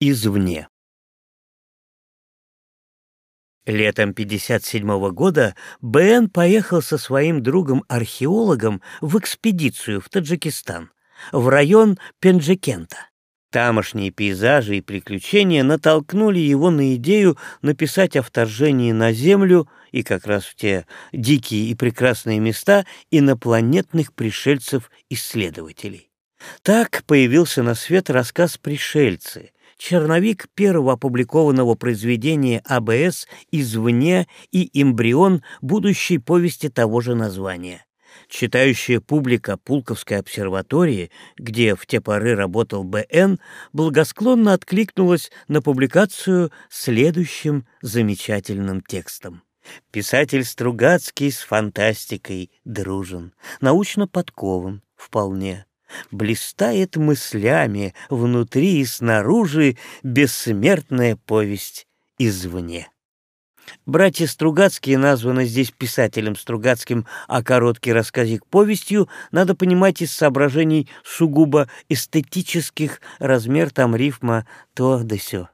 извне. Летом 57 года Бен поехал со своим другом-археологом в экспедицию в Таджикистан, в район Пенджикента. Тамошние пейзажи и приключения натолкнули его на идею написать о вторжении на Землю и как раз в те дикие и прекрасные места инопланетных пришельцев-исследователей. Так появился на свет рассказ «Пришельцы», черновик первого опубликованного произведения АБС «Извне» и эмбрион будущей повести того же названия. Читающая публика Пулковской обсерватории, где в те поры работал Б.Н., благосклонно откликнулась на публикацию следующим замечательным текстом. Писатель Стругацкий с фантастикой дружен, научно подкован вполне блистает мыслями внутри и снаружи бессмертная повесть извне. Братья Стругацкие названы здесь писателем Стругацким, а короткий рассказик повестью надо понимать из соображений сугубо эстетических, размер там рифма то да сё.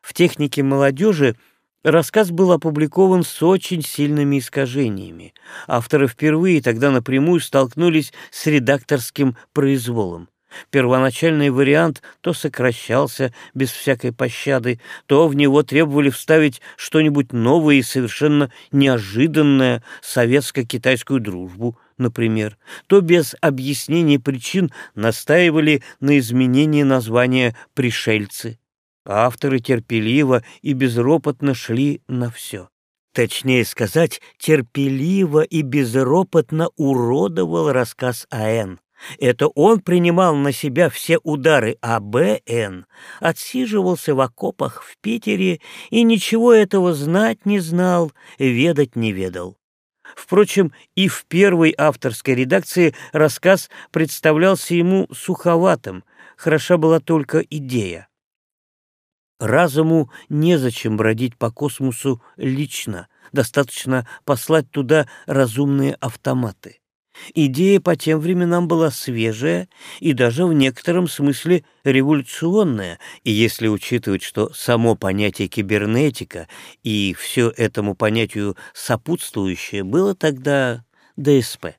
В технике молодежи Рассказ был опубликован с очень сильными искажениями. Авторы впервые тогда напрямую столкнулись с редакторским произволом. Первоначальный вариант то сокращался без всякой пощады, то в него требовали вставить что-нибудь новое и совершенно неожиданное советско-китайскую дружбу, например, то без объяснения причин настаивали на изменении названия «пришельцы» авторы терпеливо и безропотно шли на все. Точнее сказать, терпеливо и безропотно уродовал рассказ А.Н. Это он принимал на себя все удары, а Б.Н. отсиживался в окопах в Питере и ничего этого знать не знал, ведать не ведал. Впрочем, и в первой авторской редакции рассказ представлялся ему суховатым, хороша была только идея. Разуму незачем бродить по космосу лично, достаточно послать туда разумные автоматы. Идея по тем временам была свежая и даже в некотором смысле революционная, и если учитывать, что само понятие кибернетика и все этому понятию сопутствующее было тогда ДСП.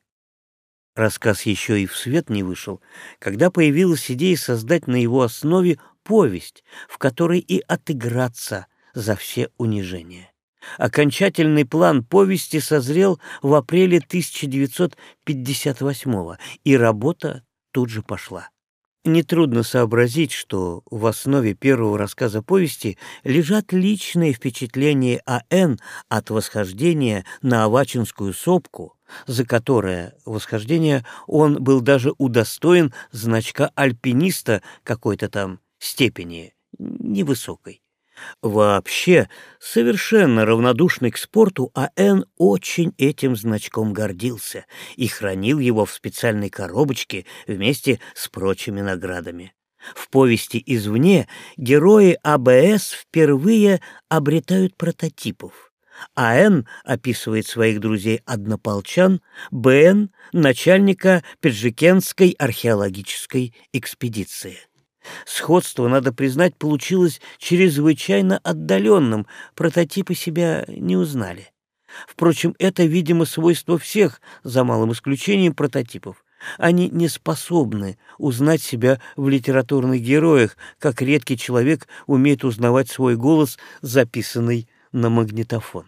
Рассказ еще и в свет не вышел, когда появилась идея создать на его основе повесть, в которой и отыграться за все унижения. Окончательный план повести созрел в апреле 1958 и работа тут же пошла. Нетрудно сообразить, что в основе первого рассказа повести лежат личные впечатления А.Н. от восхождения на Авачинскую сопку, за которое восхождение он был даже удостоен значка альпиниста какой-то там степени невысокой. Вообще, совершенно равнодушный к спорту, А.Н. очень этим значком гордился и хранил его в специальной коробочке вместе с прочими наградами. В повести «Извне» герои АБС впервые обретают прототипов. А.Н. описывает своих друзей-однополчан, Б.Н. — начальника Педжикенской археологической экспедиции. Сходство, надо признать, получилось чрезвычайно отдаленным, прототипы себя не узнали. Впрочем, это, видимо, свойство всех, за малым исключением прототипов. Они не способны узнать себя в литературных героях, как редкий человек умеет узнавать свой голос, записанный на магнитофон.